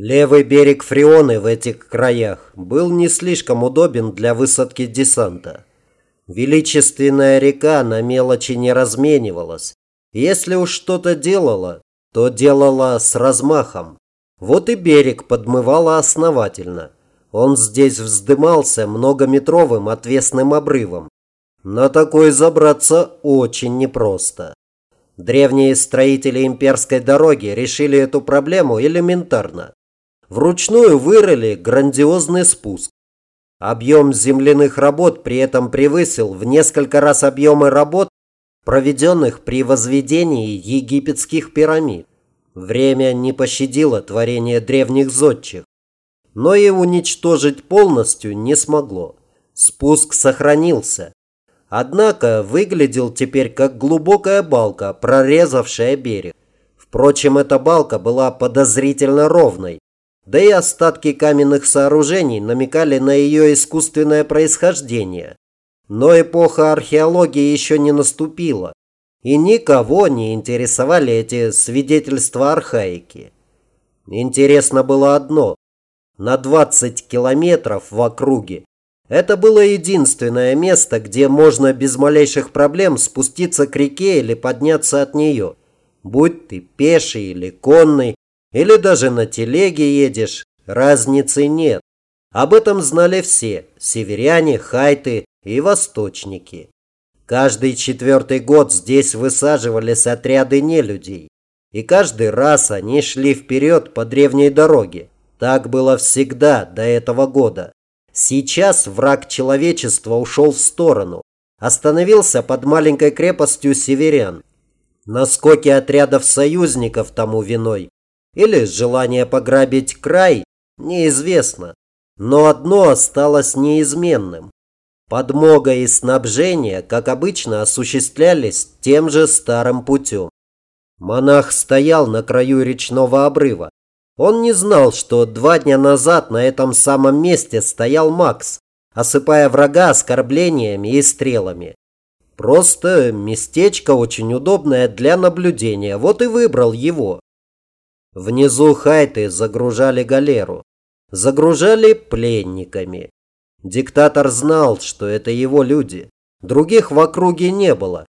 Левый берег Фрионы в этих краях был не слишком удобен для высадки десанта. Величественная река на мелочи не разменивалась. Если уж что-то делала, то делала с размахом. Вот и берег подмывало основательно. Он здесь вздымался многометровым отвесным обрывом. На такой забраться очень непросто. Древние строители имперской дороги решили эту проблему элементарно. Вручную вырыли грандиозный спуск. Объем земляных работ при этом превысил в несколько раз объемы работ, проведенных при возведении египетских пирамид. Время не пощадило творение древних зодчих, но и уничтожить полностью не смогло. Спуск сохранился. Однако выглядел теперь как глубокая балка, прорезавшая берег. Впрочем, эта балка была подозрительно ровной, да и остатки каменных сооружений намекали на ее искусственное происхождение. Но эпоха археологии еще не наступила, и никого не интересовали эти свидетельства архаики. Интересно было одно. На 20 километров в округе это было единственное место, где можно без малейших проблем спуститься к реке или подняться от нее. Будь ты пеший или конный, или даже на телеге едешь, разницы нет. Об этом знали все – северяне, хайты и восточники. Каждый четвертый год здесь высаживались отряды нелюдей. И каждый раз они шли вперед по древней дороге. Так было всегда до этого года. Сейчас враг человечества ушел в сторону. Остановился под маленькой крепостью северян. Наскоки отрядов союзников тому виной. Или желание пограбить край, неизвестно. Но одно осталось неизменным. Подмога и снабжение, как обычно, осуществлялись тем же старым путем. Монах стоял на краю речного обрыва. Он не знал, что два дня назад на этом самом месте стоял Макс, осыпая врага оскорблениями и стрелами. Просто местечко очень удобное для наблюдения, вот и выбрал его. Внизу хайты загружали галеру. Загружали пленниками. Диктатор знал, что это его люди. Других в округе не было.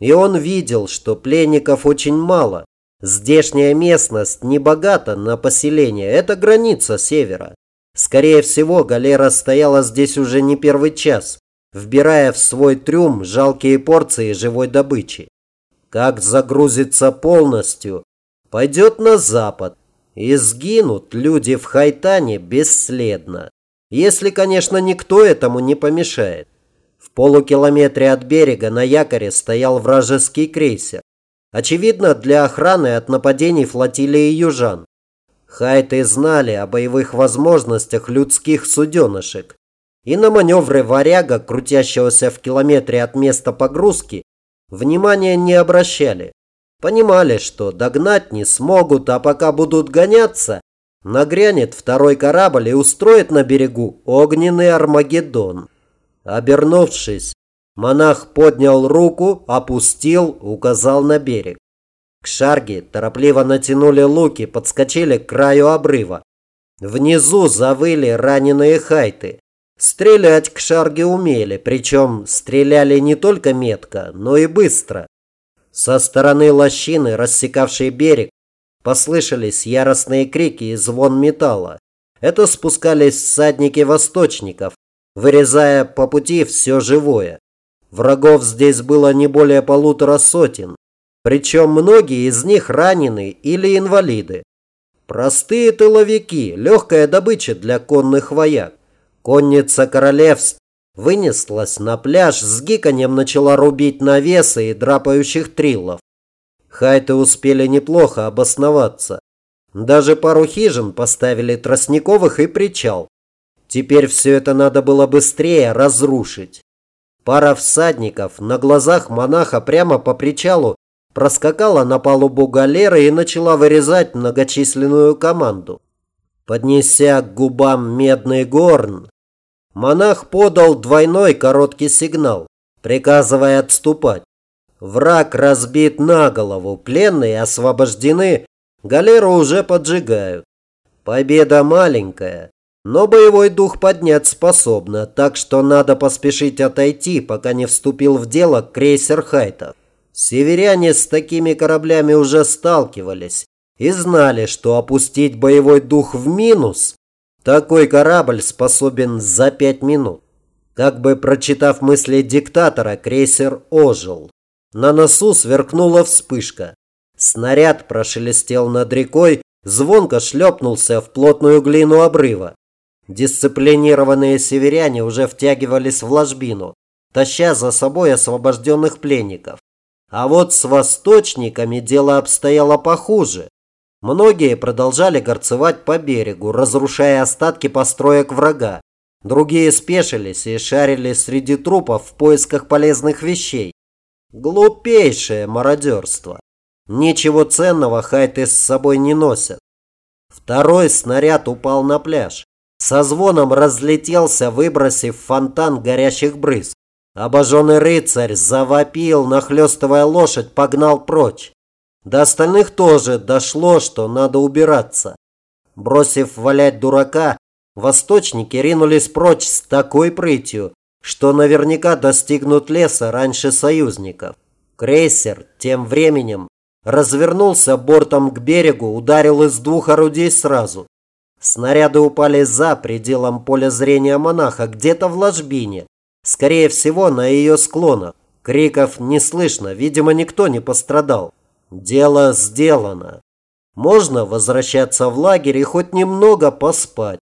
И он видел, что пленников очень мало. Здешняя местность не богата на поселение. Это граница севера. Скорее всего, галера стояла здесь уже не первый час, вбирая в свой трюм жалкие порции живой добычи. Как загрузится полностью, пойдет на запад, и сгинут люди в Хайтане бесследно. Если, конечно, никто этому не помешает. В полукилометре от берега на якоре стоял вражеский крейсер. Очевидно, для охраны от нападений флотилии южан. Хайты знали о боевых возможностях людских суденышек. И на маневры варяга, крутящегося в километре от места погрузки, внимания не обращали. Понимали, что догнать не смогут, а пока будут гоняться, Нагрянет второй корабль и устроит на берегу огненный Армагеддон. Обернувшись, монах поднял руку, опустил, указал на берег. К шарге торопливо натянули луки, подскочили к краю обрыва. Внизу завыли раненые хайты. Стрелять к шарге умели, причем стреляли не только метко, но и быстро. Со стороны лощины, рассекавшей берег, Послышались яростные крики и звон металла. Это спускались всадники восточников, вырезая по пути все живое. Врагов здесь было не более полутора сотен, причем многие из них ранены или инвалиды. Простые тыловики, легкая добыча для конных вояк. Конница королевств вынеслась на пляж, с гиканьем начала рубить навесы и драпающих триллов. Хайты успели неплохо обосноваться. Даже пару хижин поставили тростниковых и причал. Теперь все это надо было быстрее разрушить. Пара всадников на глазах монаха прямо по причалу проскакала на палубу галеры и начала вырезать многочисленную команду. Поднеся к губам медный горн, монах подал двойной короткий сигнал, приказывая отступать. Враг разбит на голову, пленные освобождены, галеру уже поджигают. Победа маленькая, но боевой дух поднять способна, так что надо поспешить отойти, пока не вступил в дело крейсер Хайтов. Северяне с такими кораблями уже сталкивались и знали, что опустить боевой дух в минус такой корабль способен за пять минут. Как бы прочитав мысли диктатора, крейсер ожил. На носу сверкнула вспышка. Снаряд прошелестел над рекой, звонко шлепнулся в плотную глину обрыва. Дисциплинированные северяне уже втягивались в ложбину, таща за собой освобожденных пленников. А вот с восточниками дело обстояло похуже. Многие продолжали горцевать по берегу, разрушая остатки построек врага. Другие спешились и шарили среди трупов в поисках полезных вещей. Глупейшее мародерство. Ничего ценного хайты с собой не носят. Второй снаряд упал на пляж. Со звоном разлетелся, выбросив фонтан горящих брызг. Обожженный рыцарь завопил, нахлестывая лошадь, погнал прочь. До остальных тоже дошло, что надо убираться. Бросив валять дурака, восточники ринулись прочь с такой прытью, что наверняка достигнут леса раньше союзников. Крейсер тем временем развернулся бортом к берегу, ударил из двух орудий сразу. Снаряды упали за пределом поля зрения монаха, где-то в ложбине, Скорее всего, на ее склонах. Криков не слышно, видимо, никто не пострадал. Дело сделано. Можно возвращаться в лагерь и хоть немного поспать.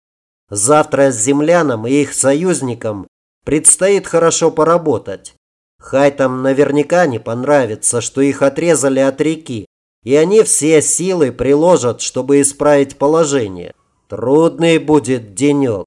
Завтра с землянам и их союзникам предстоит хорошо поработать. Хайтам наверняка не понравится, что их отрезали от реки, и они все силы приложат, чтобы исправить положение. Трудный будет денек.